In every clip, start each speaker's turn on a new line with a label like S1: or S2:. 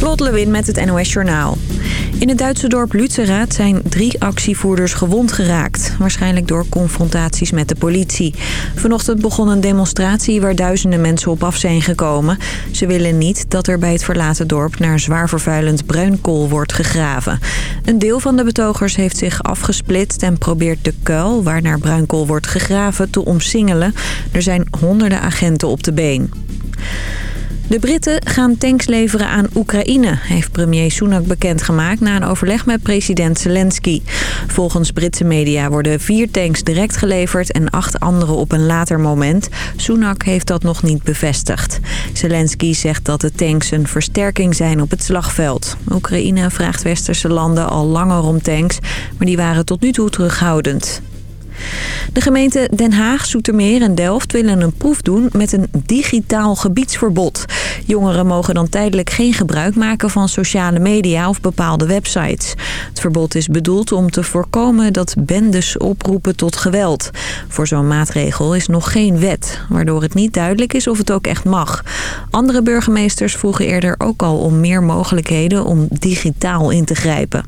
S1: Lot Lewin met het NOS Journaal. In het Duitse dorp Lützerath zijn drie actievoerders gewond geraakt. Waarschijnlijk door confrontaties met de politie. Vanochtend begon een demonstratie waar duizenden mensen op af zijn gekomen. Ze willen niet dat er bij het verlaten dorp naar zwaar vervuilend bruinkool wordt gegraven. Een deel van de betogers heeft zich afgesplitst en probeert de kuil waar naar bruinkool wordt gegraven te omsingelen. Er zijn honderden agenten op de been. De Britten gaan tanks leveren aan Oekraïne, heeft premier Sunak bekendgemaakt na een overleg met president Zelensky. Volgens Britse media worden vier tanks direct geleverd en acht andere op een later moment. Sunak heeft dat nog niet bevestigd. Zelensky zegt dat de tanks een versterking zijn op het slagveld. Oekraïne vraagt westerse landen al langer om tanks, maar die waren tot nu toe terughoudend. De gemeenten Den Haag, Zoetermeer en Delft willen een proef doen met een digitaal gebiedsverbod. Jongeren mogen dan tijdelijk geen gebruik maken van sociale media of bepaalde websites. Het verbod is bedoeld om te voorkomen dat bendes oproepen tot geweld. Voor zo'n maatregel is nog geen wet, waardoor het niet duidelijk is of het ook echt mag. Andere burgemeesters vroegen eerder ook al om meer mogelijkheden om digitaal in te grijpen.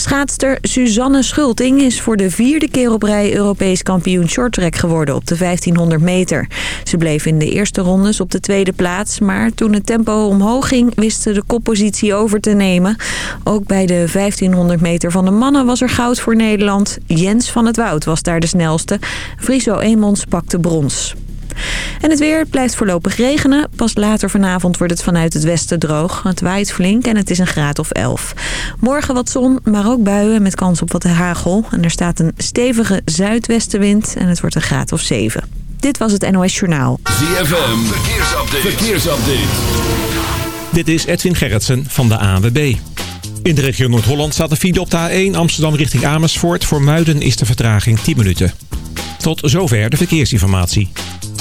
S1: Schaatster Suzanne Schulting is voor de vierde keer op rij Europees kampioen shorttrack geworden op de 1500 meter. Ze bleef in de eerste rondes op de tweede plaats, maar toen het tempo omhoog ging wist ze de koppositie over te nemen. Ook bij de 1500 meter van de mannen was er goud voor Nederland. Jens van het Woud was daar de snelste. Friso Emons pakte brons. En het weer blijft voorlopig regenen. Pas later vanavond wordt het vanuit het westen droog. Het waait flink en het is een graad of 11. Morgen wat zon, maar ook buien met kans op wat hagel. En er staat een stevige zuidwestenwind en het wordt een graad of 7. Dit was het NOS Journaal.
S2: ZFM, verkeersupdate. verkeersupdate.
S3: Dit is Edwin Gerritsen van de ANWB. In de regio Noord-Holland staat de file op de A1 Amsterdam richting Amersfoort. Voor Muiden is de vertraging 10 minuten. Tot zover de verkeersinformatie.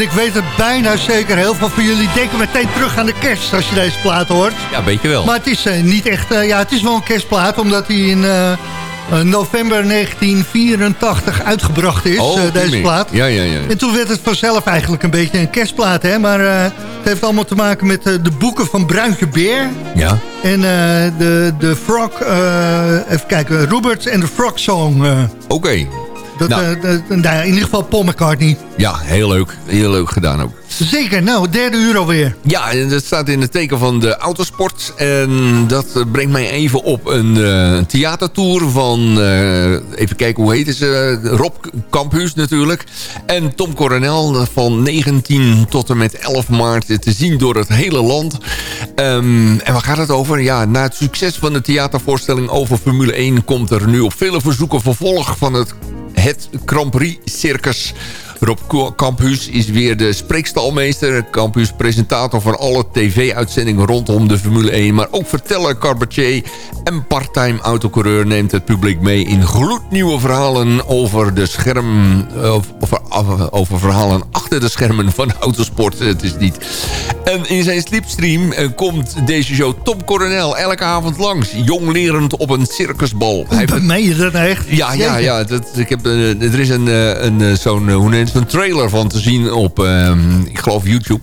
S4: En ik weet het bijna zeker, heel veel van jullie denken meteen terug aan de kerst als je deze plaat hoort.
S5: Ja, weet je wel.
S4: Maar het is uh, niet echt, uh, ja, het is wel een kerstplaat, omdat hij in uh, november 1984 uitgebracht is,
S5: oh,
S4: deze plaat.
S5: Ja, ja, ja.
S4: En toen werd het vanzelf eigenlijk een beetje een kerstplaat, hè. Maar het heeft allemaal te maken met de boeken van Bruintje Beer.
S5: Ja.
S4: En de, de Frog, even kijken, Robert en de Frog Song.
S5: Oké. Okay.
S4: Dat, nou. Uh, nou, in ieder geval Paul McCartney.
S5: Ja, heel leuk. Heel leuk gedaan ook.
S4: Zeker, nou, derde uur alweer.
S5: Ja, en dat staat in het teken van de autosport. En dat brengt mij even op een uh, theatertour van... Uh, even kijken, hoe heet ze? Rob Campus natuurlijk. En Tom Coronel van 19 tot en met 11 maart te zien door het hele land. Um, en waar gaat het over? Ja, na het succes van de theatervoorstelling over Formule 1... komt er nu op vele verzoeken vervolg van het het Grand Prix Circus. Rob Campus is weer de spreekstalmeester. Campus presentator van alle tv-uitzendingen rondom de Formule 1. Maar ook verteller, cabaretier en parttime autocoureur neemt het publiek mee... in gloednieuwe verhalen over de scherm... Over, over verhalen achter de schermen van autosport. Het is niet. En in zijn slipstream eh, komt deze show Tom Coronel elke avond langs. Jong lerend op een circusbal.
S4: Hij je dat echt?
S5: Ja, ja, ja. Dat, ik heb, er is een, een, zo'n... Hoe neemt een trailer van te zien op, uh, ik geloof, YouTube.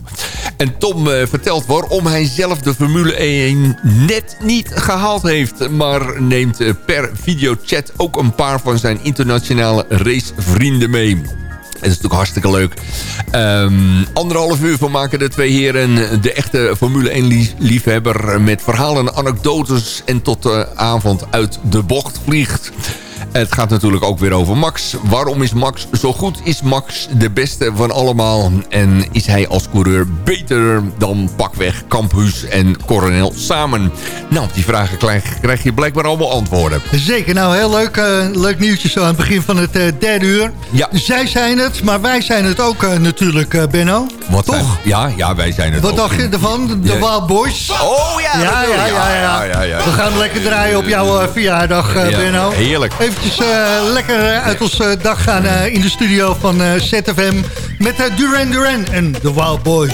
S5: En Tom uh, vertelt waarom hij zelf de Formule 1 net niet gehaald heeft. Maar neemt uh, per videochat ook een paar van zijn internationale racevrienden mee. Het is natuurlijk hartstikke leuk. Um, anderhalf uur van maken de twee heren de echte Formule 1 liefhebber... met verhalen, anekdotes en tot de avond uit de bocht vliegt. Het gaat natuurlijk ook weer over Max. Waarom is Max zo goed? Is Max de beste van allemaal? En is hij als coureur beter dan pakweg Campus en Coronel samen? Nou, op die vragen krijg, je blijkbaar allemaal antwoorden.
S4: Zeker, nou heel leuk, uh, leuk nieuwtje zo aan het begin van het uh, derde uur.
S5: Ja.
S4: Zij zijn het, maar wij zijn het ook uh, natuurlijk, Benno.
S5: Wat
S4: Toch?
S5: Zijn, ja, ja, wij zijn het
S4: Wat
S5: ook.
S4: dacht je ervan? De ja. Wild Boys?
S5: Oh ja,
S4: ja, ja, ja, ja, ja, ja. We gaan lekker draaien op jouw verjaardag, Benno.
S5: Heerlijk.
S4: Eventjes uh, lekker uit onze dag gaan in de studio van ZFM... met Duran Duran en The Wild Boys.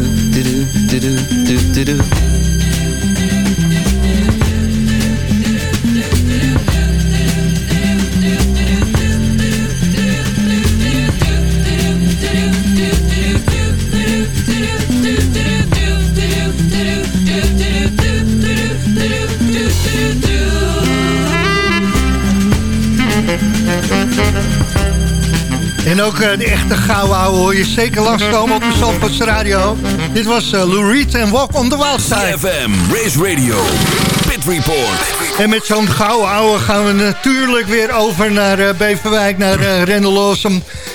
S6: do do do do
S7: En ook eh, de echte gouden ouwe hoor je zeker langskomen op de Zandvoorts Radio. Dit was eh, Lou Reed en Walk on the Wild Side.
S2: CFM, Race Radio, Pit Report.
S7: En met zo'n gouden ouwe gaan we natuurlijk weer over naar eh, Beverwijk, naar uh, Rendel.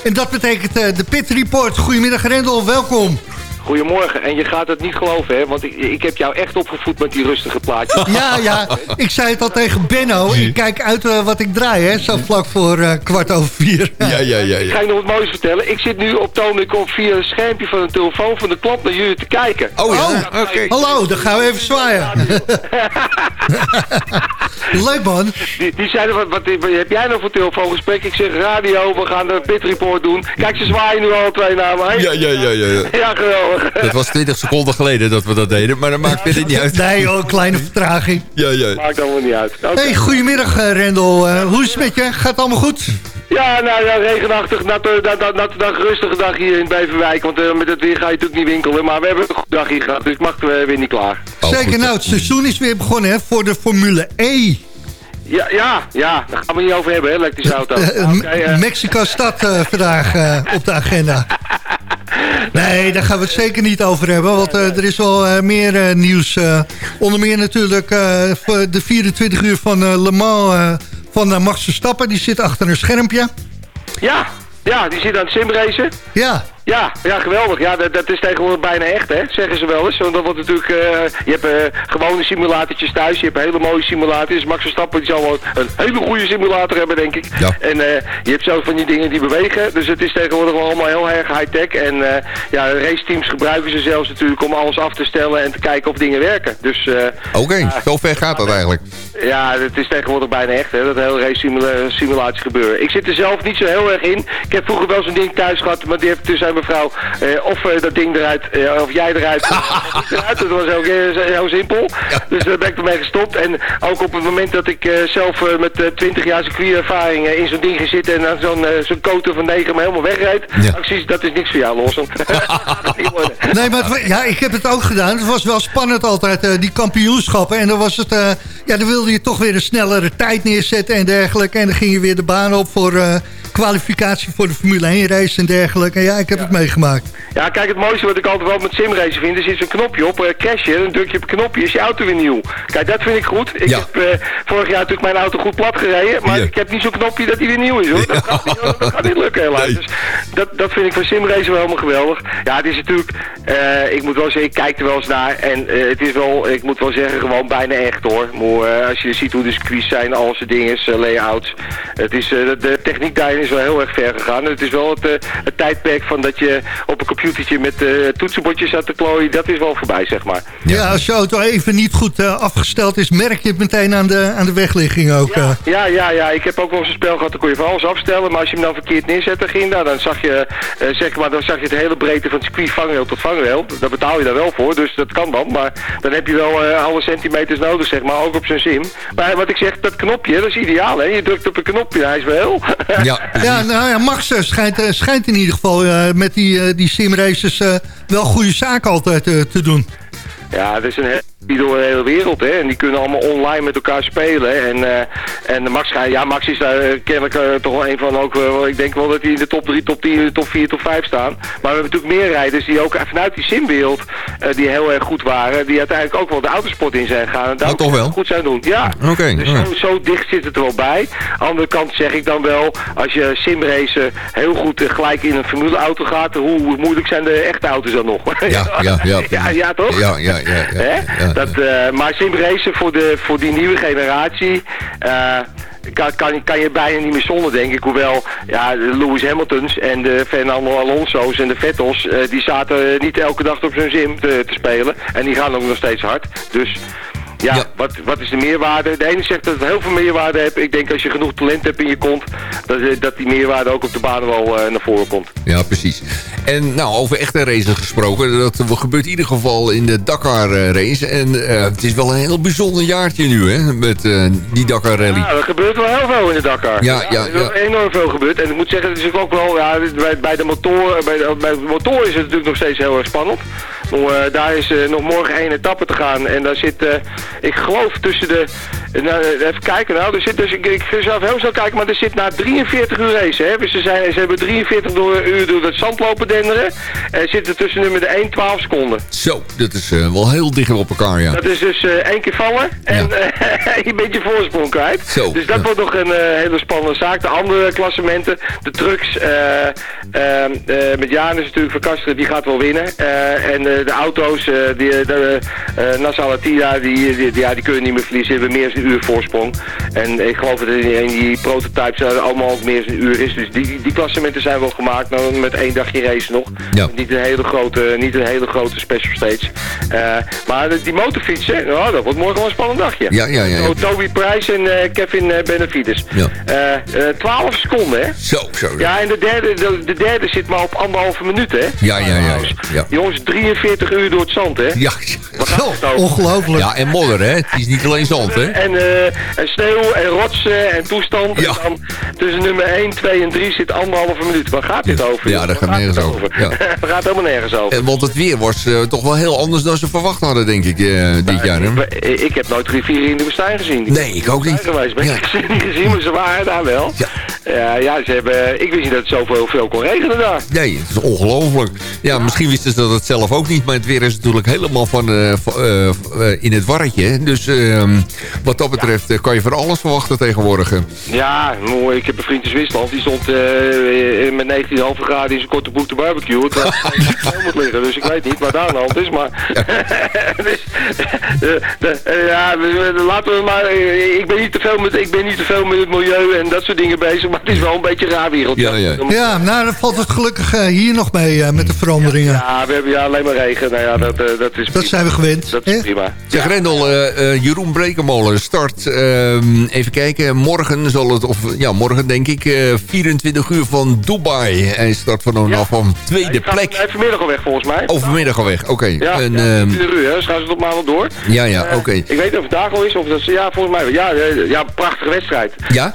S7: En dat betekent de Pit Report. Goedemiddag Rendel, welkom.
S8: Goedemorgen. En je gaat het niet geloven, hè? Want ik, ik heb jou echt opgevoed met die rustige plaatjes.
S7: Ja, ja, ik zei het al tegen Benno. Ik kijk uit eh, wat ik draai, hè. Zo vlak voor eh, kwart over vier.
S5: Ja, ja, ja.
S8: Ik ga je nog wat moois vertellen. Ik zit nu op Toon op via een schermpje van een telefoon van de klant naar jullie te kijken.
S5: Oh ja,
S7: Oh,
S5: oké.
S7: Hallo, dan gaan we even zwaaien. Leuk man.
S8: Die, die zeiden, wat, wat, wat heb jij nou voor telefoongesprek? Ik zeg, radio, we gaan de pit report doen. Kijk, ze zwaaien nu al twee naar mij.
S5: Ja, ja, ja, ja, ja.
S8: Ja, geweldig.
S5: Dat was 20 seconden geleden dat we dat deden, maar dat maakt verder niet uit.
S7: Nee, kleine vertraging.
S5: Ja, ja.
S8: Maakt allemaal niet uit.
S7: Hey, goedemiddag eh, Rendel. Eh, hoe is het met je? Gaat het allemaal goed?
S8: Ja, nou ja, regenachtig, natte, natte, natte dag, rustige dag hier in Beverwijk. Want eh, met het weer ga je natuurlijk niet winkelen. Maar we hebben een goede dag hier gehad, dus ik mag eh, weer niet klaar.
S5: Oh,
S7: Zeker
S5: goed.
S7: nou, het seizoen is weer begonnen hè, voor de Formule E.
S8: Ja, ja, ja, daar gaan we niet over hebben, hè, elektrische auto.
S7: Eh,
S8: Oké, eh,
S7: Mexico stad eh, vandaag eh, op de agenda. Nee, daar gaan we het zeker niet over hebben. Want eh, er is wel eh, meer eh, nieuws. onder meer natuurlijk de 24 uur van Le Mans van uh, Max Verstappen. Die zit achter een schermpje.
S8: ja, ja, die zit aan het simracen.
S7: Ja,
S8: Ja, ja, geweldig. Ja, dat, dat is tegenwoordig bijna echt, hè, zeggen ze wel eens. Want dat wordt natuurlijk, eh, je hebt uh, gewone simulatortjes thuis, je hebt hele mooie simulators. Max Verstappen die zal wel een hele goede simulator hebben, denk ik.
S5: Ja.
S8: En uh, je hebt zo van die dingen die bewegen. Dus het is tegenwoordig wel allemaal heel erg high-tech. En ja, raceteams gebruiken ze zelfs natuurlijk om alles af te stellen en te kijken of dingen werken. Dus,
S5: Oké, okay, zo ver gaat dat eigenlijk.
S8: Ja, het is tegenwoordig bijna echt, hè, dat hele race simulatie gebeuren. Ik zit er zelf niet zo heel erg in. Ik heb vroeger wel zo'n ding thuis gehad, maar die heeft dus mevrouw, eh, of uh, dat ding eruit, uh, of jij eruit, eruit. Dat was ook heel simpel. Dus daar ben ik ermee gestopt. En ook op het moment dat ik zelf met 20 jaar circuitervaring in zo'n ding gezit en aan zo'n zo'n koter van 9 me helemaal wegreed. Ja. Acties, dat is niks voor jou, Lawson.
S7: nee, maar ja, ik heb het ook gedaan. Het was wel spannend altijd, die kampioenschappen. En dan was het, ja, dan wilde je toch weer een snellere tijd neerzetten en dergelijke. En dan ging je weer de baan op voor kwalificatie voor de Formule 1 race en dergelijke. En ja, ik heb meegemaakt.
S8: Ja, kijk, het mooiste wat ik altijd wel met simracen vind, er zit zo'n knopje op, uh, crashen, dan druk je op een knopje, is je auto weer nieuw. Kijk, dat vind ik goed. Ik
S5: ja.
S8: heb uh, vorig jaar natuurlijk mijn auto goed plat gereden, maar ik heb niet zo'n knopje dat hij weer nieuw is, hoor. Dat, gaat niet, dat gaat niet lukken, helaas. Dus dat, dat vind ik van simracen wel helemaal geweldig. Ja, het is natuurlijk, uh, ik moet wel zeggen, ik kijk er wel eens naar en het is wel, ik moet wel zeggen, gewoon bijna echt, hoor. Maar als je ziet hoe de circuits zijn, al zijn dingen, layouts, het is, de techniek daarin is wel heel erg ver gegaan. Het is wel het, het tijdperk van dat je op een computertje met uh, toetsenbordjes zat te klooien, dat is wel voorbij, zeg maar.
S7: Ja, als je auto even niet goed uh, afgesteld is, merk je het meteen aan de, aan de wegligging ook.
S8: Ja, uh. ja, ja, ja, ik heb ook wel eens een spel gehad, dan kon je van alles afstellen, maar als je hem dan verkeerd neerzette ging, nou, dan zag je, zeg maar, dan zag je de hele breedte van het circuit vangrail tot vangrail. Daar betaal je daar wel voor, dus dat kan dan, maar dan heb je wel alle centimeters nodig, zeg maar, ook op zijn sim. Maar wat ik zeg, dat knopje, dat is ideaal, hè. Je drukt op een knopje, hij is wel heel.
S5: ja,
S7: ja, nou ja, Max schijnt, schijnt in ieder geval met die, die simraces wel goede zaken altijd te doen.
S8: Ja, het is een die door de hele wereld, hè. En die kunnen allemaal online met elkaar spelen. En, uh, en Max, ja, Max is daar uh, kennelijk uh, toch wel een van ook, ik denk wel dat hij in de top 3, top 10, top 4, top 5 staan. Maar we hebben natuurlijk meer rijders die ook vanuit die simwereld, die heel erg goed waren, die uiteindelijk ook wel de autosport in zijn gegaan. En daar
S5: toch wel?
S8: goed zijn doen. Ja,
S5: okay,
S8: dus zo, zo, dicht zit het er wel bij. Andere kant zeg ik dan wel, als je simracen heel goed gelijk in een formuleauto gaat, hoe moeilijk zijn de echte auto's dan nog?
S5: Ja, ja, ja.
S8: ja, ja, toch?
S5: Ja, ja, ja. ja, ja
S8: dat, uh, maar simracen voor, de, voor die nieuwe generatie... Uh, kan, kan, kan je bijna niet meer zonder, denk ik. Hoewel, ja, de Lewis Hamiltons en de Fernando Alonso's en de Vettels... Uh, die zaten niet elke dag op zo'n sim te, te, spelen. En die gaan ook nog steeds hard. Dus ja, ja, Wat, wat is de meerwaarde? De ene zegt dat het heel veel meerwaarde heeft. Ik denk als je genoeg talent hebt in je kont, dat, dat die meerwaarde ook op de baan wel uh, naar voren komt.
S5: Ja, precies. En nou, over echte racen gesproken, dat gebeurt in ieder geval in de Dakar uh, race. En uh, het is wel een heel bijzonder jaartje nu, hè, met die Dakar rally.
S8: Ja, er gebeurt wel heel veel in de Dakar.
S5: Ja, ja, ja.
S8: Er is enorm veel gebeurd. En ik moet zeggen, het is ook wel, ja, bij, bij de motor, bij de, bij de motor is het natuurlijk nog steeds heel erg spannend. Maar daar is nog morgen één etappe te gaan en daar zit ik geloof tussen de... Nou, even kijken nou, er zit dus, ik, ik zelf heel snel kijken, maar er zit na 43 uur race, hè. Dus ze, zijn, ze hebben 43 door, uur door het zand lopen denderen. En zitten tussen nummer de 1 12 seconden.
S5: Zo, dat is uh, wel heel dicht op elkaar, ja.
S8: Dat is dus uh, één keer vallen en ja. je bent je voorsprong kwijt.
S5: Zo,
S8: dus dat wordt nog een hele spannende zaak. De andere klassementen, de trucks, met Janus natuurlijk van Kasteren, die gaat wel winnen. en de auto's, die, de, Nassau Latida, die, die, ja, die kunnen niet meer verliezen. Ze hebben meer dan een uur voorsprong. En ik geloof dat in die prototypes allemaal ook meer dan een uur is. Dus die, die klassementen zijn wel gemaakt nou, met één dagje race nog.
S5: Ja.
S8: Niet een hele grote, niet een hele grote special stage. Uh, maar die motorfietsen, nou, dat wordt morgen wel een spannend dagje.
S5: Ja, ja, ja. ja.
S8: Toby Price en uh, Kevin Benavides.
S5: Ja.
S8: 12 seconden, hè?
S5: Zo, zo.
S8: Ja, en de derde, de, de, derde zit maar op anderhalve minuut, hè?
S5: Ja, ja, ja. ja.
S8: Jongens, 43 uur door het zand, hè?
S5: Ja,
S7: ongelooflijk.
S5: Ja, en modder, hè? Het is niet alleen zand, hè?
S8: En, uh, en sneeuw en rotsen en toestand.
S5: Ja.
S8: En dan tussen nummer 1, 2 en 3 zit anderhalve minuut. Waar gaat dit over?
S5: Ja, daar gaat nergens over. over?
S8: Ja. Daar gaat helemaal nergens over.
S5: En, want het weer was uh, toch wel heel anders dan ze verwacht hadden, denk ik, uh, dit nou, jaar. Hè?
S8: Ik, ik, heb nooit rivieren in de woestijn gezien. Die
S5: nee, ik ook niet.
S8: Geweest. Ben ja. ik niet gezien, maar ze waren daar wel.
S5: Ja.
S8: Ja, ja, ze hebben, ik wist niet dat het zoveel veel kon regenen daar.
S5: Nee, het is ongelooflijk. Ja, ja, misschien wisten ze dat het zelf ook niet. Maar het weer is natuurlijk helemaal van, in het warretje. Dus ehm, wat dat betreft kan je van alles verwachten tegenwoordig.
S8: Ja, mooi. Ik heb een vriend in Zwitserland. Die stond met 19,5 graden in zijn korte boek te barbecue. Dat moet liggen. Dus ik weet niet waar daar aan de hand is. Maar dus, ja, laten we maar... Ik ben, niet te veel met, ik ben niet te veel met het milieu en dat soort dingen bezig. Maar het is wel een beetje raar wereld.
S7: Ja, ja. ja nou, dan valt het gelukkig uh, hier nog mee uh, met de veranderingen.
S8: Ja, we hebben ja, alleen maar regen. Nou ja, dat, uh, dat is
S7: Dat zijn we gewend.
S8: Dat is prima.
S5: Zeg, ja. Rendel, Jeroen Brekenmolen start, ehm, even kijken, morgen zal het, of ja, morgen denk ik, 24 uur van Dubai. Hij start vanaf ja. van tweede plek.
S8: Hij vanmiddag al weg volgens mij.
S5: Oh, vanmiddag al weg, oké. Okay.
S8: Ja, en, ja, um, uur, hè. Dus gaan ze tot maandag door.
S5: Ja, ja, oké. Okay.
S8: ik weet niet of het vandaag al is, of dat ze, ja, volgens mij, ja, ja, prachtige wedstrijd.
S5: Ja?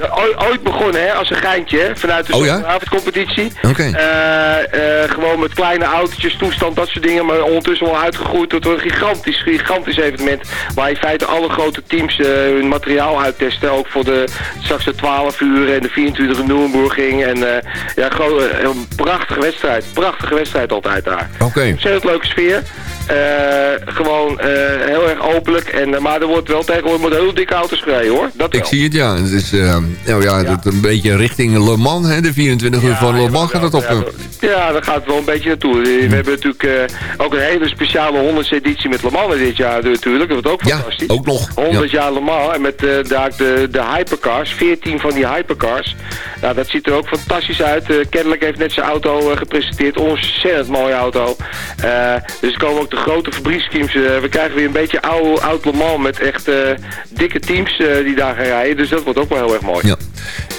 S8: ooit begonnen, hè, als een geintje, vanuit de
S5: oh, ja?
S8: avondcompetitie.
S5: Okay.
S8: Uh, uh, gewoon met kleine autootjes, toestand, dat soort dingen, maar ondertussen wel uitgegroeid tot een gigantisch, gigantisch evenement. Waar in feite alle grote teams uh, hun materiaal uittesten, ook voor de, straks de 12 uur en de 24 uur Nürburgring. En ja, gewoon een prachtige wedstrijd, prachtige wedstrijd altijd daar.
S5: Oké. Okay.
S8: Ontzettend leuke sfeer. Uh, gewoon uh, heel erg openlijk. En, uh, maar er wordt wel tegenwoordig met heel dikke auto's gereden hoor. Dat
S5: Ik zie het ja. Het is nou, ja, ja. een beetje richting Le Mans. Hè? De 24 uur van Le Mans gaat het op.
S8: Ja, ja, daar gaat het wel een beetje naartoe. We hebben natuurlijk ook een hele speciale 100 editie met Le Mans dit jaar natuurlijk. Dat wordt ook fantastisch.
S5: ook nog.
S8: 100 jaar Le Mans. En met daar de, de hypercars. 14 van die hypercars. Nou, dat ziet er ook fantastisch uit. kennelijk heeft net zijn auto gepresenteerd. Ontzettend mooie auto. Dus er komen ook de grote fabrieksteams. Uh, we krijgen weer een beetje oude, oud Le Mans met echt uh, dikke teams die daar gaan rijden. Dus dat wordt ook wel heel erg mooi.
S5: Ja.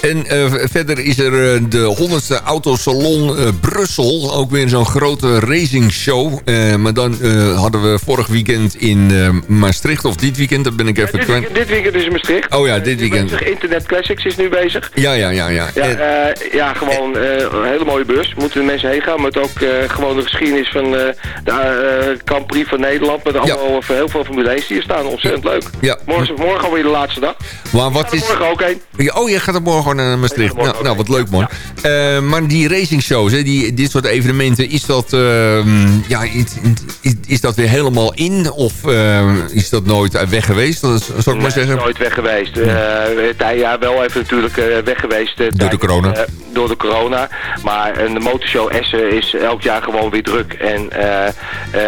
S5: En verder is er de 100ste Autosalon Brussel. Ook weer zo'n grote racing show. maar dan hadden we vorig weekend in Maastricht. Of dit weekend, dat ben ik even
S8: ja, dit, weekend, dit weekend is Maastricht.
S5: Oh ja, dit weekend.
S8: Internet Classics is nu bezig.
S5: Ja, ja, ja. Ja,
S8: ja, ja gewoon een hele mooie beurs. Moeten de mensen heen gaan. Maar ook gewoon de geschiedenis van de Grand Prix van Nederland. Met allemaal ja. heel veel Formule 1 die hier staan. Ontzettend leuk.
S5: Ja.
S8: Morgen, morgen alweer de laatste dag.
S5: Maar wat is...
S8: morgen ook heen.
S5: Oh, je gaat er morgen naar Maastricht. Nou, nou, wat leuk man. Ja. Uh, maar die racing shows, hè, die, dit soort evenementen, is dat, uh, ja, is, is, dat weer helemaal in? Of uh, is dat nooit weg geweest? Dat is, zou ik maar zeggen?
S8: nooit weg geweest. Ja, wel even natuurlijk weg geweest.
S5: door de corona?
S8: door de corona. Maar de motorshow Essen is elk jaar gewoon weer druk. En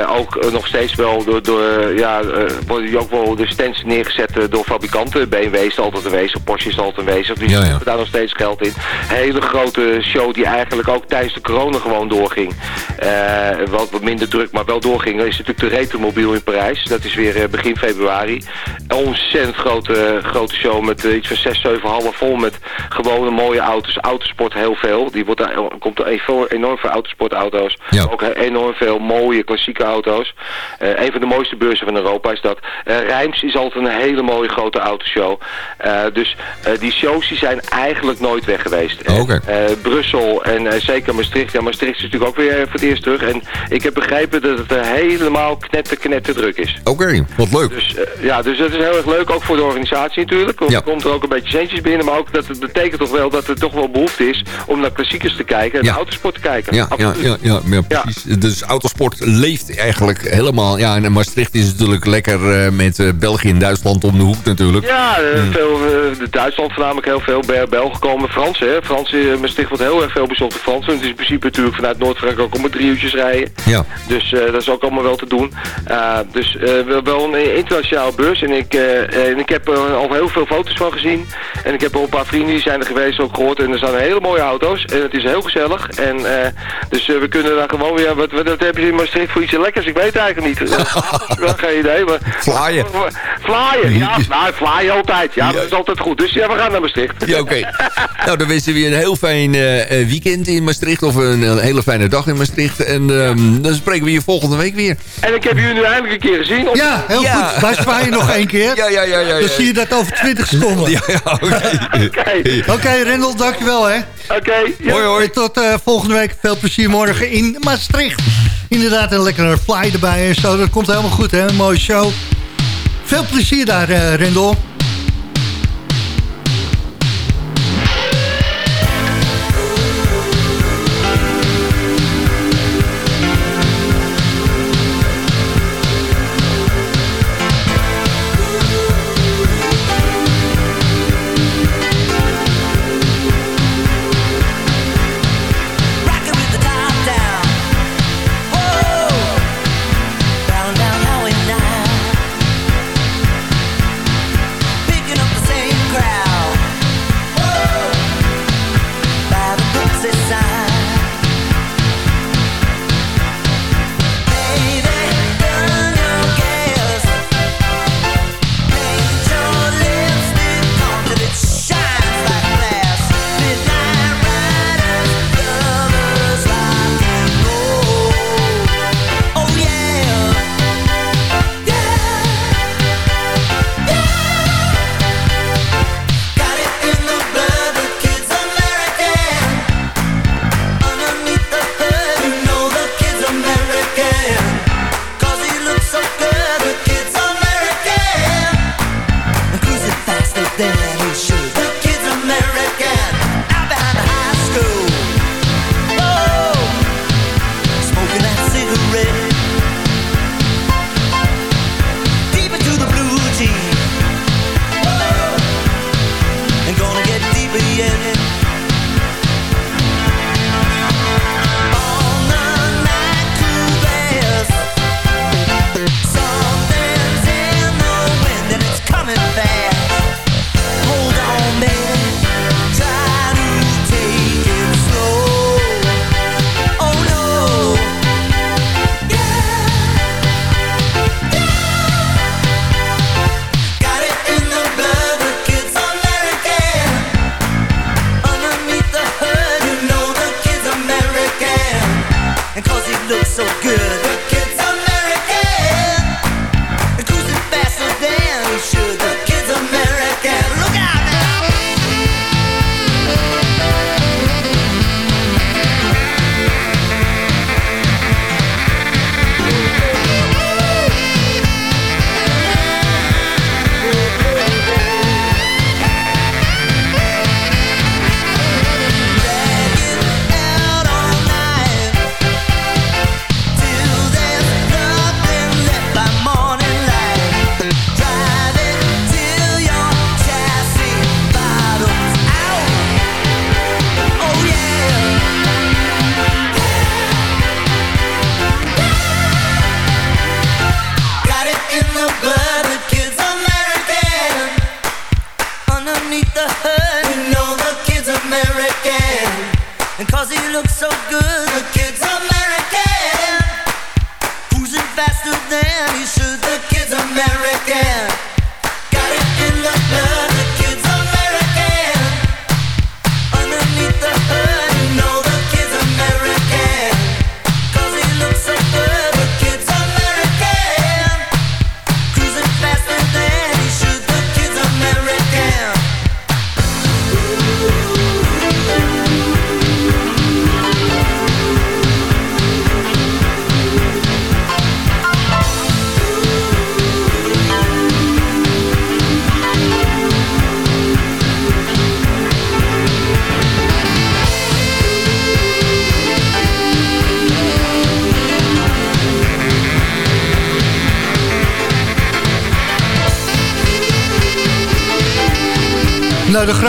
S8: ook eh, nog steeds wel door, door ja, worden ook wel de stands neergezet eh, door fabrikanten. BMW is altijd aanwezig, Porsche is altijd aanwezig. Dus ja, ja. daar nog steeds geld in. Hele grote show die eigenlijk ook tijdens de corona gewoon doorging. wat, wat minder druk, maar wel doorging. Dat is natuurlijk de Retromobiel in Parijs. Dat is weer begin februari. Een ontzettend grote, grote show met iets van 6, 7 halve vol met gewone mooie auto's. Autosport heel veel. Die wordt, komt er enorm veel autosportauto's. Ja. Ook enorm veel mooie klassieke auto's. Uh, een van de mooiste beurzen van Europa is dat. Uh, Rijms is altijd een hele mooie grote autoshow. Uh, dus die shows die zijn eigenlijk nooit weg geweest.
S5: Okay.
S8: Brussel en zeker Maastricht. Ja, Maastricht is natuurlijk ook weer voor het eerst terug. En ik heb begrepen dat het helemaal knetter, knetter druk is.
S5: Oké, wat leuk.
S8: Dus, ja, dus dat is heel erg leuk, ook voor de organisatie natuurlijk. Want ja. er komt er ook een beetje centjes binnen. Maar ook dat het betekent toch wel dat er toch wel behoefte is om naar klassiekers te kijken en ja. autosport te kijken.
S5: Ja, ja, ja, ja, ja, precies. Dus autosport leeft eigenlijk helemaal... Ja, en Maastricht is natuurlijk lekker uh, met uh, België en Duitsland om de hoek natuurlijk.
S8: Ja, uh, mm. veel, Duitsland voornamelijk heel veel. Belgen komen Fransen. Hè. Fransen, Maastricht wordt heel erg veel bezocht Fransen. Het is in principe natuurlijk vanuit Noord-Frankrijk ook om drie uurtjes rijden.
S5: Ja.
S8: Dus dat is ook allemaal wel te doen. dus wel een internationale beurs. En ik, en ik heb er al heel veel foto's van gezien. En ik heb al een paar vrienden die zijn er geweest ook gehoord. En er staan hele mooie auto's. En het is heel gezellig. En dus we kunnen daar gewoon weer... Wat, wat, wat heb je in Maastricht voor iets lekkers? Ik weet het eigenlijk niet. wel geen idee, maar...
S5: Flyen.
S8: Flyen, ja. Nou, flyen altijd. Ja, dat is altijd goed. Dus ja, we gaan naar Maastricht.
S5: Ja, oké. nou, dan wensen we je een heel fijn uh, weekend in Maastricht. Of een, een, hele fijne dag in Maastricht. En um, dan spreken we je volgende week weer.
S8: En ik heb jullie nu eindelijk een keer gezien.
S7: Ja, heel ja. goed. Wij zwaaien nog één keer.
S5: Ja, ja, ja. ja,
S7: Dan zie je dat over 20 seconden.
S5: Ja, ja, oké.
S8: Oké, okay.
S7: okay, Rendel, dankjewel hè.
S8: Oké. Okay,
S7: ja. Hoi, hoi. Tot uh, volgende week. Veel plezier morgen in Maastricht. Inderdaad, een lekkere fly erbij en zo. Dat komt helemaal goed, hè? Een mooie show. Veel plezier daar, uh, Rendel.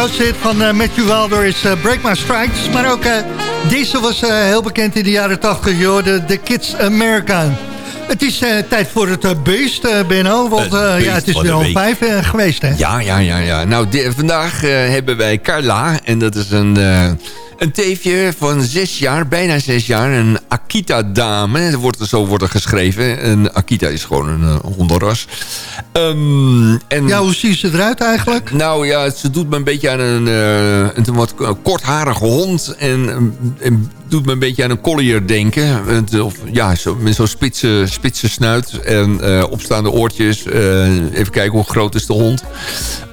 S7: Grootste hit van uh, Matthew Wilder is uh, Break My Strikes. Maar ook uh, deze was heel bekend in de jaren 80, joh, de, de Kids American. Het is tijd voor het beest, Benno. Want ja, het is weer al vijf geweest, hè?
S5: Ja, ja, ja. ja. Nou, vandaag hebben wij Carla. En dat is een een teefje van zes jaar, bijna zes jaar. Een Akita-dame. Wordt, zo wordt er geschreven. Een Akita is gewoon een uh, hondenras.
S7: Um, en, ja, hoe ziet ze eruit eigenlijk?
S5: Nou ja, ze doet me een beetje aan een, uh, een wat kortharige hond. En, en, doet me een beetje aan een collier denken. Of, ja, zo, met zo'n spitse, spitse snuit en opstaande oortjes. even kijken hoe groot is de hond.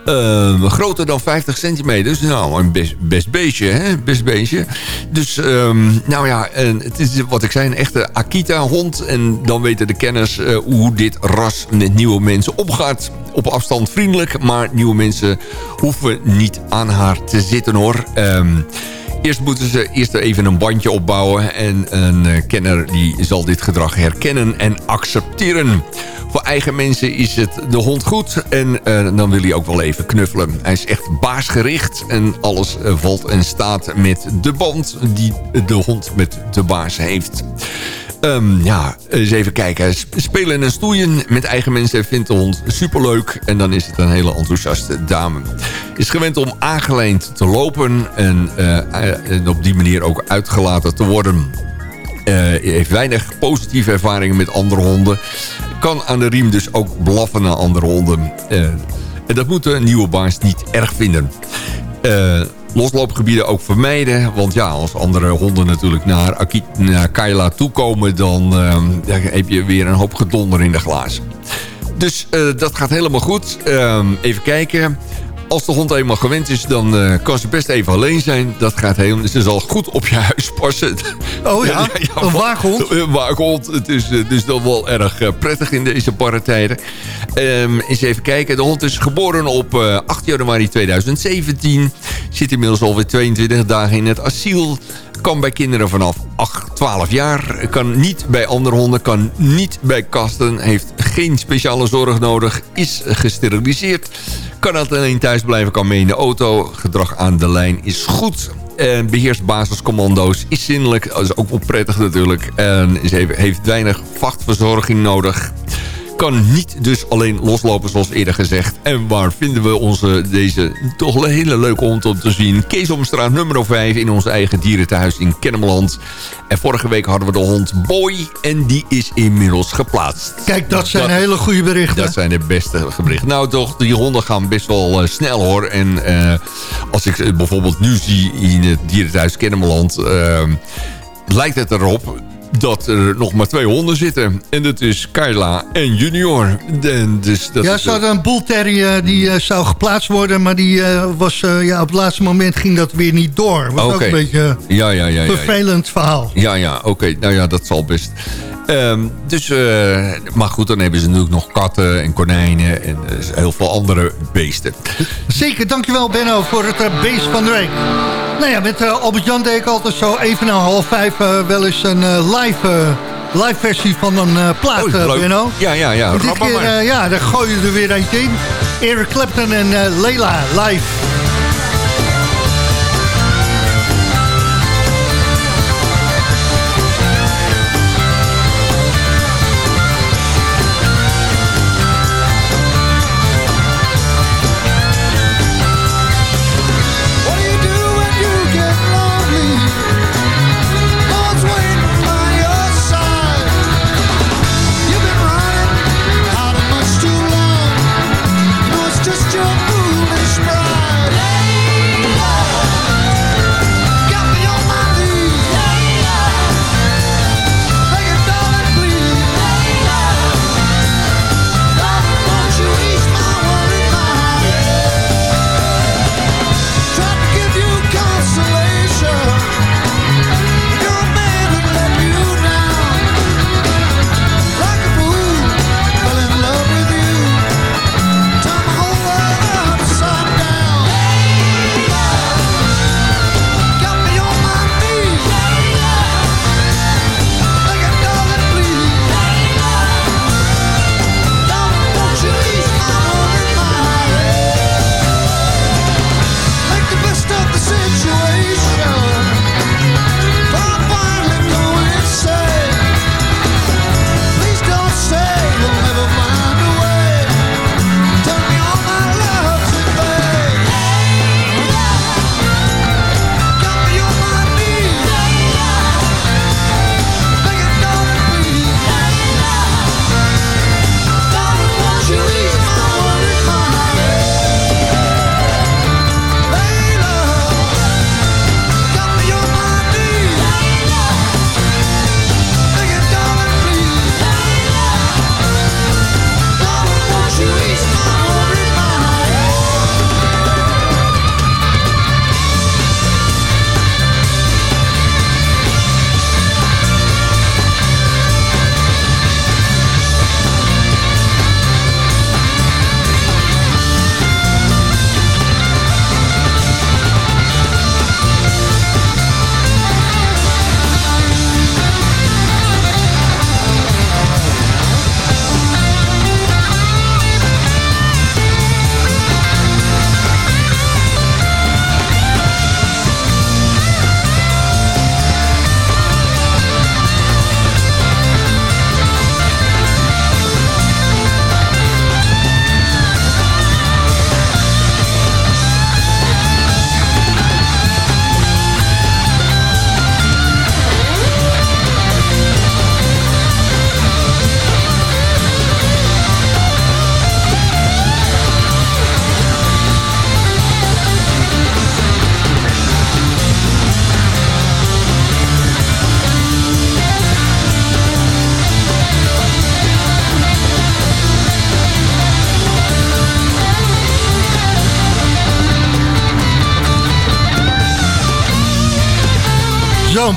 S5: Uh, groter dan 50 centimeter. Dus nou, een best, beestje, hè? Best beestje. Dus, um, nou ja, en het is wat ik zei, een echte Akita-hond. En dan weten de kenners uh, hoe dit ras met nieuwe mensen opgaat. Op afstand vriendelijk, maar nieuwe mensen hoeven niet aan haar te zitten, hoor. Um, Eerst moeten ze eerst even een bandje opbouwen. En een uh, kenner die zal dit gedrag herkennen en accepteren. Voor eigen mensen is het de hond goed. En uh, dan wil hij ook wel even knuffelen. Hij is echt baasgericht. En alles uh, valt en staat met de band die de hond met de baas heeft. Um, ja, eens even kijken. Spelen en stoeien met eigen mensen vindt de hond superleuk. En dan is het een hele enthousiaste dame. Is gewend om aangeleend te lopen. En, uh, en op die manier ook uitgelaten te worden. Uh, heeft weinig positieve ervaringen met andere honden. Kan aan de riem dus ook blaffen naar andere honden. En dat moet een nieuwe baas niet erg vinden. Uh, losloopgebieden ook vermijden. Want ja, als andere honden natuurlijk naar, Akit, naar Kaila toekomen... Dan, uh, dan heb je weer een hoop gedonder in de glazen. Dus uh, dat gaat helemaal goed. Uh, even kijken. als de hond eenmaal gewend is, dan uh, kan ze best even alleen zijn. Dat gaat heel, ze zal goed op je huis passen.
S7: Oh ja, een waakhond?
S5: Een waakhond. Het is dus dan wel erg prettig in deze barre tijden. Um, eens even kijken. De hond is geboren op 8 januari 2017. Zit inmiddels alweer 22 dagen in het asiel. Kan bij kinderen vanaf 8, 12 jaar. Kan niet bij andere honden. Kan niet bij kasten. Heeft geen speciale zorg nodig. Is gesteriliseerd. Kan alleen thuis blijven. Kan mee in de auto. Gedrag aan de lijn is goed. En beheerst basiscommando's. Is zinnelijk. Dat is ook wel prettig natuurlijk. En heeft weinig vachtverzorging nodig kan niet dus alleen loslopen zoals eerder gezegd. En waar vinden we onze, deze toch een hele leuke hond om te zien? Keesomstraat nummer 5 in ons eigen dierenthuis in Kennemerland. En vorige week hadden we de hond Boy en die is inmiddels geplaatst.
S7: Kijk, dat zijn hele goede berichten.
S5: Dat zijn de beste berichten. Nou toch, die honden gaan best wel uh, snel hoor. En uh, als ik bijvoorbeeld nu zie in het dierenthuis Kennemerland... Uh, lijkt het erop dat er nog maar twee honden zitten. En dat is Kyla en Junior. En dus dat
S7: ja, ze hadden een boelterrier die uh, zou geplaatst worden... maar die uh, was, uh, ja, op het laatste moment ging dat weer niet door. Was okay. ook een beetje
S5: ja, ja, ja,
S7: vervelend verhaal.
S5: Ja, ja, oké. Nou ja, dat zal best. Um, dus, uh, maar goed, dan hebben ze natuurlijk nog katten en konijnen en uh, heel veel andere beesten.
S7: Zeker, dankjewel Benno voor het uh, beest van de week. Nou ja, met Albert-Jan deed ik altijd zo even na half vijf wel eens een live, live versie van een plaat, oh, Benno.
S5: Ja, ja, ja.
S7: Dit keer, ja, daar gooi je er weer eentje in. Eric Clapton en Leila live.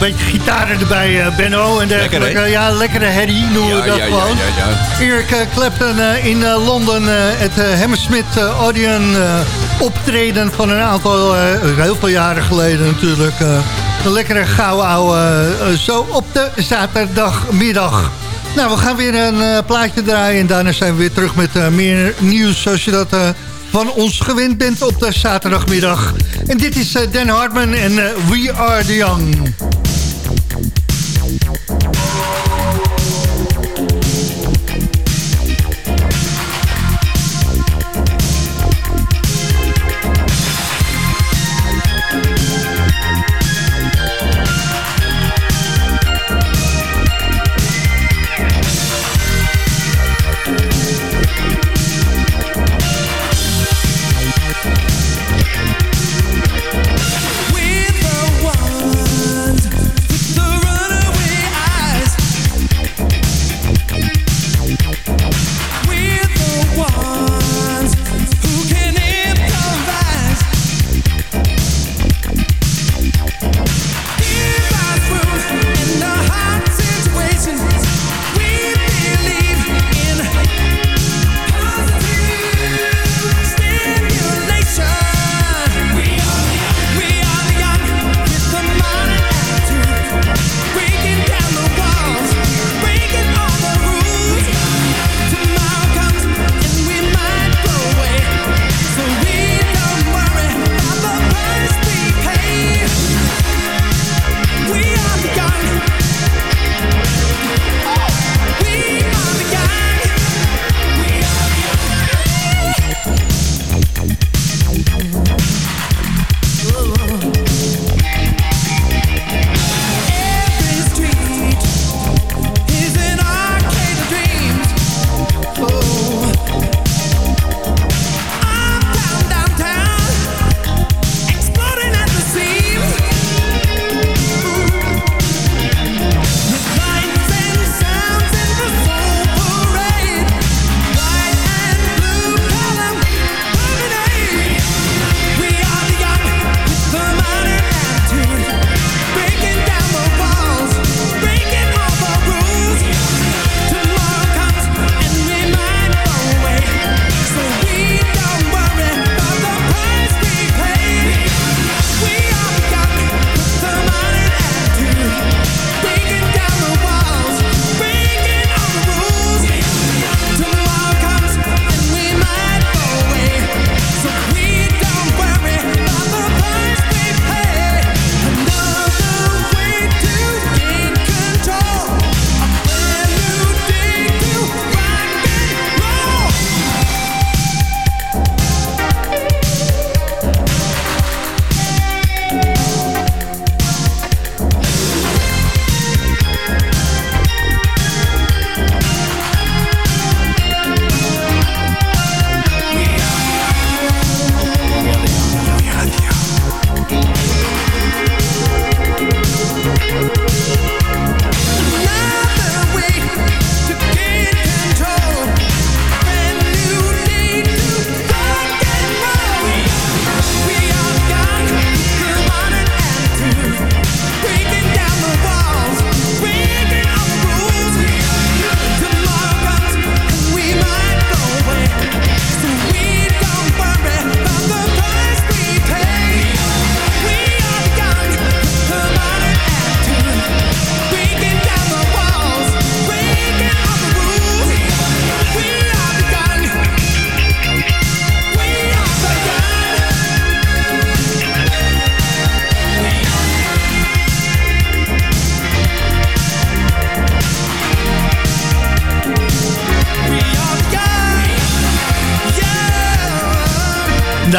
S4: Een beetje gitaren erbij, Benno. En dergelijke.
S5: Lekker,
S4: ja, lekkere herrie noemen we dat
S5: ja,
S4: gewoon.
S5: Ja, ja,
S4: Eric Clapton in Londen, het Hammersmith Odeon optreden van een aantal, heel veel jaren geleden natuurlijk. een lekkere gouden ouwe, zo op de zaterdagmiddag. Nou, we gaan weer een plaatje draaien en daarna zijn we weer terug met meer nieuws zoals je dat van ons gewend bent op de zaterdagmiddag. En dit is Dan Hartman en We Are The Young.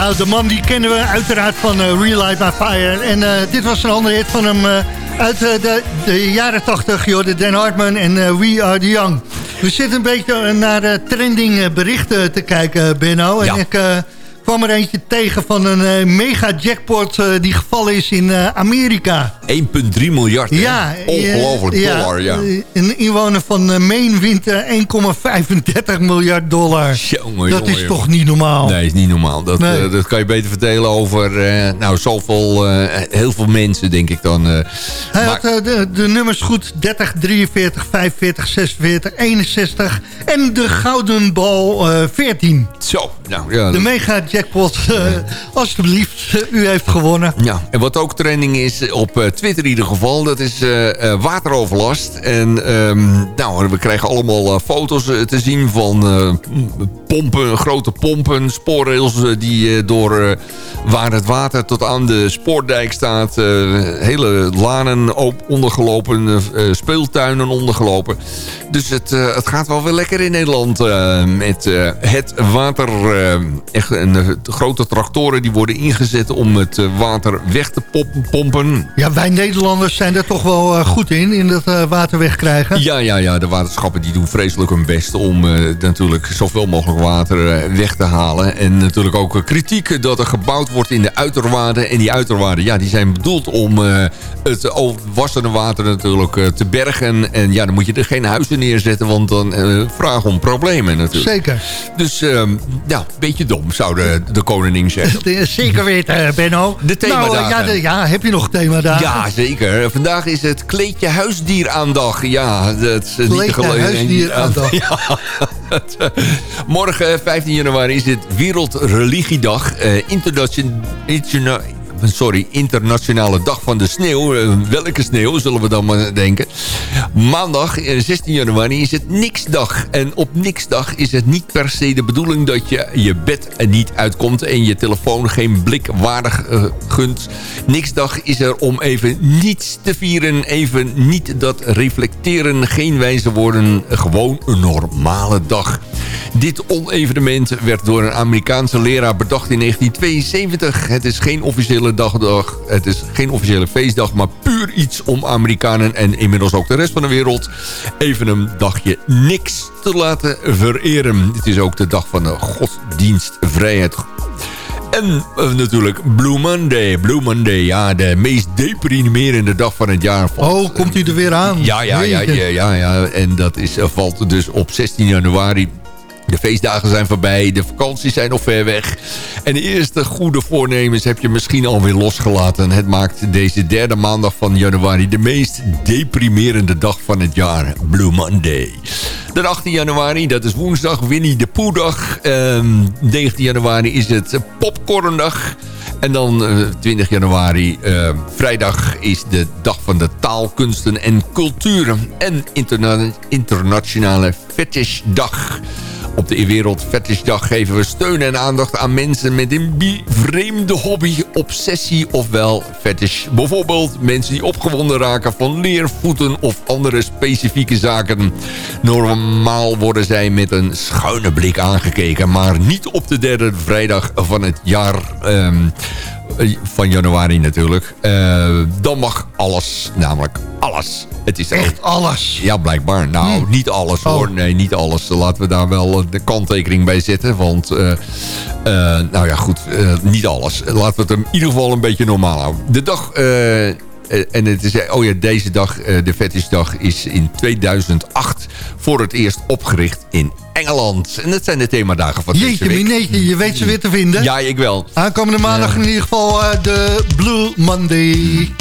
S4: Nou, de man die kennen we uiteraard van uh, Relight My Fire. En uh, dit was een andere hit van hem uh, uit de, de, jaren 80. de Dan Hartman en We Are The Young. We zitten een beetje naar trending berichten te kijken, Benno. En ik
S7: kwam er eentje tegen van een mega jackpot die gevallen is in Amerika.
S5: 1,3 miljard.
S7: Ja.
S5: Ongelooflijk dollar, ja.
S7: Een inwoner van Maine wint 1,35 miljard dollar.
S5: Jongen,
S7: dat is toch niet normaal?
S5: Nee, is niet normaal. Dat, dat kan je beter vertellen over nou, zoveel, heel veel mensen, denk ik dan.
S7: Hij had de, de nummers goed 30, 43, 45, 46, 61 en de gouden bal uh, 14.
S5: Zo, nou ja.
S7: De mega jackpot, uh, alstublieft, u heeft gewonnen.
S5: Ja, en wat ook trending is op uh, Twitter in ieder geval, dat is uh, wateroverlast. En um, nou, we krijgen allemaal foto's te zien van pompen, grote pompen, spoorrails die door waar het water tot aan de spoordijk staat. hele lanen ondergelopen, speeltuinen ondergelopen. Dus het, het gaat wel weer lekker in Nederland met het water. echt een, grote tractoren die worden ingezet om het water weg te pompen.
S7: Ja, wij Nederlanders zijn er toch wel goed in, in dat water wegkrijgen.
S5: Ja, ja, ja, de waterschappen die doen vreselijk hun best om natuurlijk zoveel mogelijk water weg te halen. En natuurlijk ook kritiek dat er gebouwd wordt in de uiterwaarden. En die uiterwaarden, ja, die zijn bedoeld om het wassende water natuurlijk te bergen. En ja, dan moet je er geen huizen neerzetten, want dan vragen om problemen natuurlijk.
S7: Zeker.
S5: Dus uh, ja, een beetje dom, zou de, de koningin zeggen.
S7: Zeker weten, Benno.
S5: De themadagen.
S7: Nou, ja, de, ja, heb je nog themadagen?
S5: Ja, zeker. Vandaag is het kleedje huisdieraandag. Ja, dat is
S7: kleedje niet huisdieraandag. Ja.
S5: Morgen, 15 januari, is het Wereldreligiedag. Uh, internationaal sorry, internationale dag van de sneeuw. Eh, welke sneeuw, zullen we dan maar denken. Maandag, 16 eh, januari, is het Niksdag. En op Niksdag is het niet per se de bedoeling dat je je bed niet uitkomt... en je telefoon geen blik waardig uh, gunt. Niksdag is er om even niets te vieren. Even niet dat reflecteren, geen wijze woorden. Gewoon een normale dag. Dit onevenement werd door een Amerikaanse leraar bedacht in 1972. Het is geen officiële dagdag, het is geen officiële feestdag... maar puur iets om Amerikanen en inmiddels ook de rest van de wereld... even een dagje niks te laten vereren. Dit is ook de dag van de godsdienstvrijheid. En uh, natuurlijk Blue Monday. Blue Monday, ja, de meest deprimerende dag van het jaar.
S7: Oh, komt u er weer aan?
S5: Ja, ja, ja, ja, ja, ja. En dat is, valt dus op 16 januari de feestdagen zijn voorbij, de vakanties zijn nog ver weg. En de eerste goede voornemens heb je misschien alweer losgelaten. Het maakt deze derde maandag van januari de meest deprimerende dag van het jaar. Blue Monday. De 18 januari, dat is woensdag, Winnie de Poedag. Ehm, 19 januari is het Popcorndag. En dan uh, eh, 20 januari, uh, vrijdag, is de dag van de taal, kunsten en culturen. En interna internationale fetishdag. Op de Wereldfetishdag geven we steun en aandacht aan mensen met een vreemde hobby, obsessie ofwel fetish. Bijvoorbeeld mensen die opgewonden raken van leervoeten of andere specifieke zaken. Normaal worden zij met een schuine blik aangekeken, maar niet op de derde vrijdag van het jaar... Um, van januari natuurlijk. Uh, dan mag alles, namelijk alles.
S7: Het is echt alles?
S5: Ja, blijkbaar. Nou, hmm. niet alles hoor. Oh. Nee, niet alles. Laten we daar wel de kanttekening bij zetten. Want, uh, nou ja, goed, niet alles. Laten we het in ieder geval een beetje normaal houden. De dag... en het is, oh ja, deze dag, de Fetishdag, is in 2008 voor het eerst opgericht in Engeland. En dat zijn de themadagen van
S7: Jeetje,
S5: deze week.
S7: Jeetje, je weet ze weer te vinden.
S5: Ja, ik wel.
S7: Aankomende maandag in ieder geval de Blue Monday.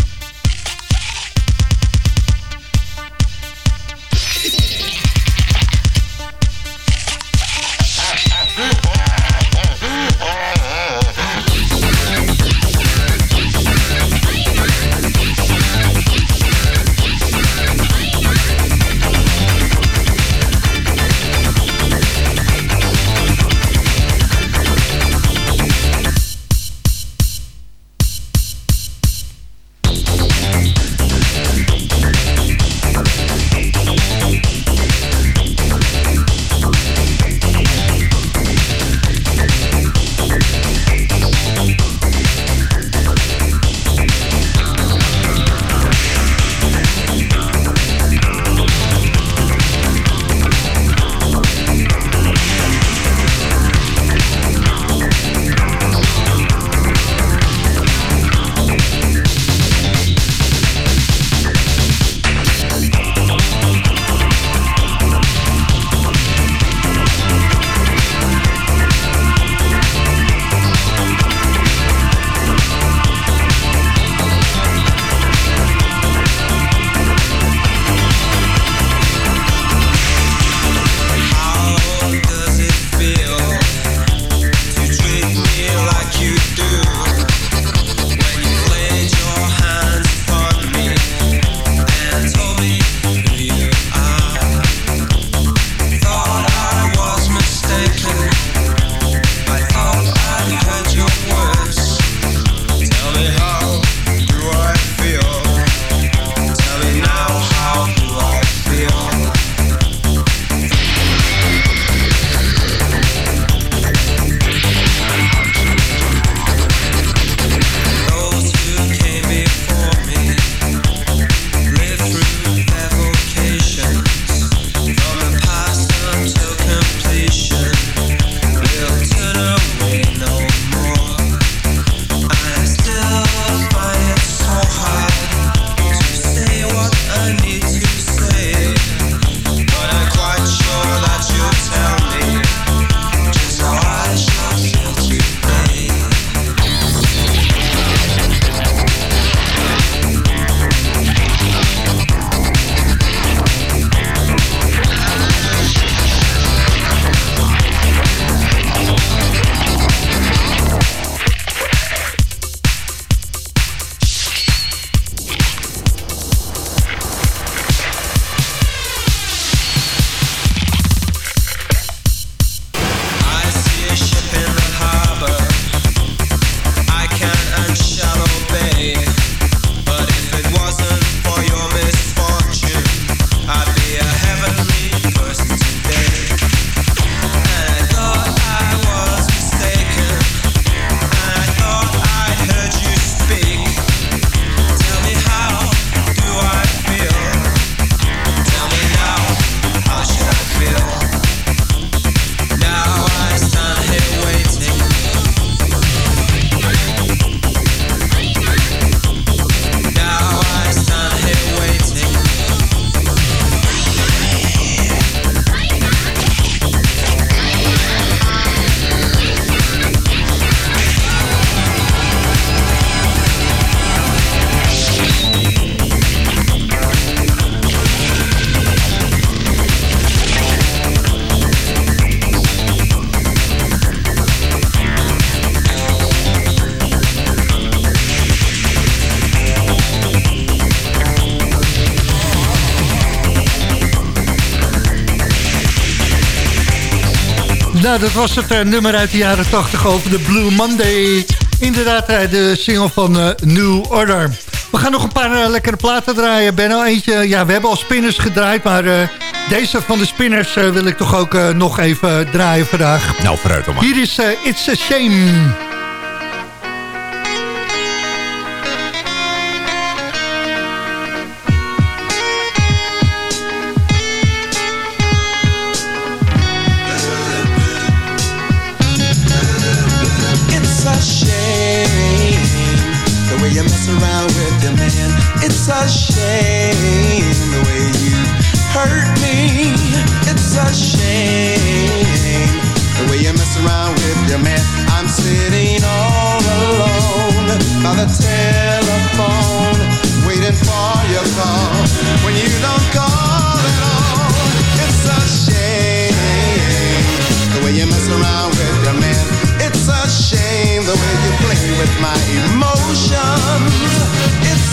S7: Dat was het uh, nummer uit de jaren 80 over de Blue Monday. Inderdaad, uh, de single van uh, New Order. We gaan nog een paar lekkere platen draaien. Benno, eentje, ja, we hebben al spinners gedraaid, maar deze van de spinners wil ik toch ook nog even draaien vandaag.
S5: Nou, vooruit dan maar.
S7: Hier is It's a Shame.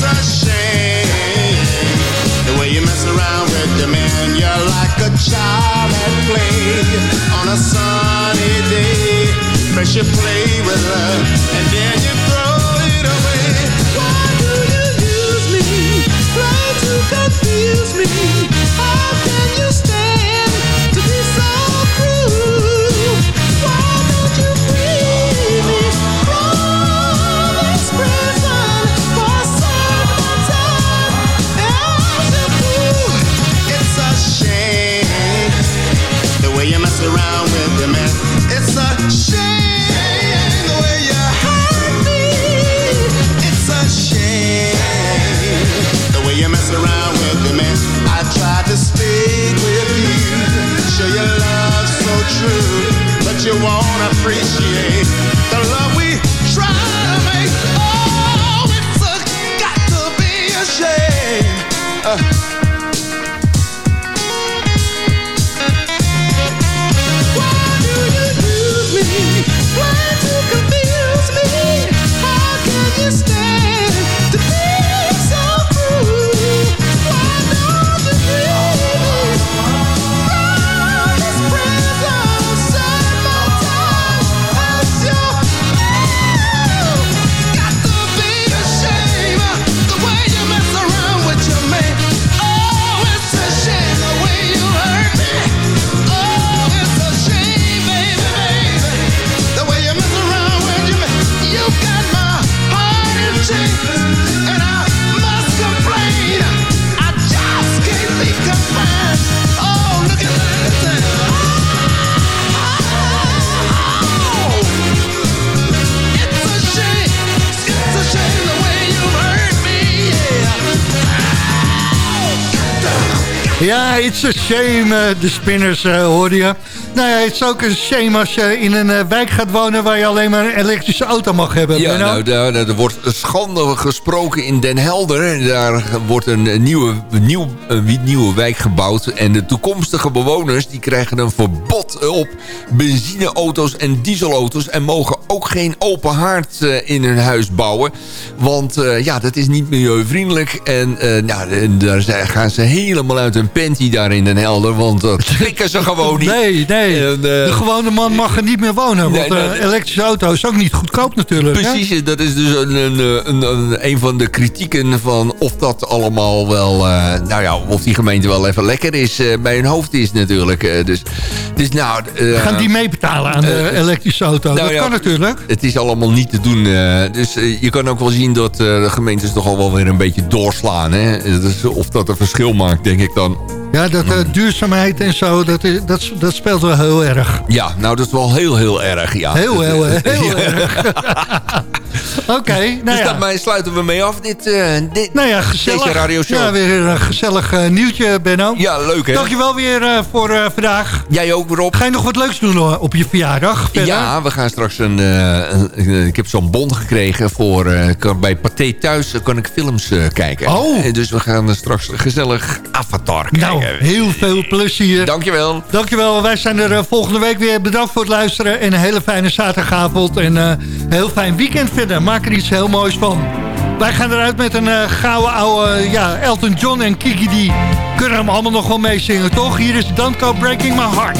S9: A shame the way you mess around with your man. You're like a child at play on a sunny day. First you play
S7: Ja, it's a shame, eh, de spinners uh, hoorde je. Nou ja, het is ook een shame als je in een eh, wijk gaat wonen... waar je alleen maar een elektrische auto mag hebben.
S5: Ja, nou, daar, daar wordt schande gesproken in Den Helder. Daar wordt een nieuwe, nieuw, een nieuwe wijk gebouwd. En de toekomstige bewoners die krijgen een verbod op benzineauto's en dieselauto's. En mogen ook geen open haard eh, in hun huis bouwen. Want eh, ja, dat is niet milieuvriendelijk. En eh, nou, daar gaan ze helemaal uit hun panty daar in Den Helder. Want dat klikken ze gewoon niet.
S7: Nee, nee.
S5: En, eh,
S7: de gewone man mag er niet meer wonen. Want
S5: Nee,
S7: eh, elektrische auto is ook niet goedkoop natuurlijk. hè?
S5: Precies, dat is dus een, een, een, een, een van de kritieken van of dat allemaal wel... eh, nou ja, of die gemeente wel even lekker is, eh, bij hun hoofd is natuurlijk. eh, dus, dus nou... eh,
S7: Gaan die meebetalen aan de
S5: eh,
S7: elektrische auto?
S5: nou
S7: dat
S5: ja,
S7: kan natuurlijk.
S5: Het is allemaal niet te doen. eh, dus eh, je kan ook wel zien dat eh, de gemeentes toch al wel weer een beetje doorslaan. Hè? Dus of dat een verschil maakt, denk ik dan.
S7: Ja, dat eh, duurzaamheid en zo, dat, is, dat, dat speelt wel heel erg.
S5: Ja, nou dat is wel heel, heel erg. Ja.
S7: Heel, heel, heel, erg. Oké, nou
S5: Dus
S7: ja.
S5: daarmee sluiten we mee af, dit, eh, dit,
S7: Nou ja, gezellig.
S5: deze radioshow.
S7: Ja, weer een gezellig eh, nieuwtje, Benno.
S5: Ja, leuk hè?
S7: Dankjewel weer eh, voor eh, vandaag.
S5: Jij ook, Rob?
S7: Ga je nog wat leuks doen eh, op je verjaardag? Verder?
S5: Ja, we gaan straks een... eh, een- ik heb zo'n bon gekregen voor... eh, kan, bij Pathé thuis eh, kan ik films eh, kijken.
S7: Oh.
S5: Eh, Dus we gaan eh, straks gezellig Avatar kijken.
S7: Nou, heel veel plezier.
S5: Dankjewel.
S7: Dankjewel, wij zijn er eh, volgende week weer. Bedankt voor het luisteren en een hele fijne zaterdagavond. En eh, een heel fijn weekend verder. Maak er iets heel moois van. Wij gaan eruit met een eh, gouden oude ja, Elton John en Kiki. Die kunnen hem allemaal nog wel meezingen, toch? Hier is go breaking my heart.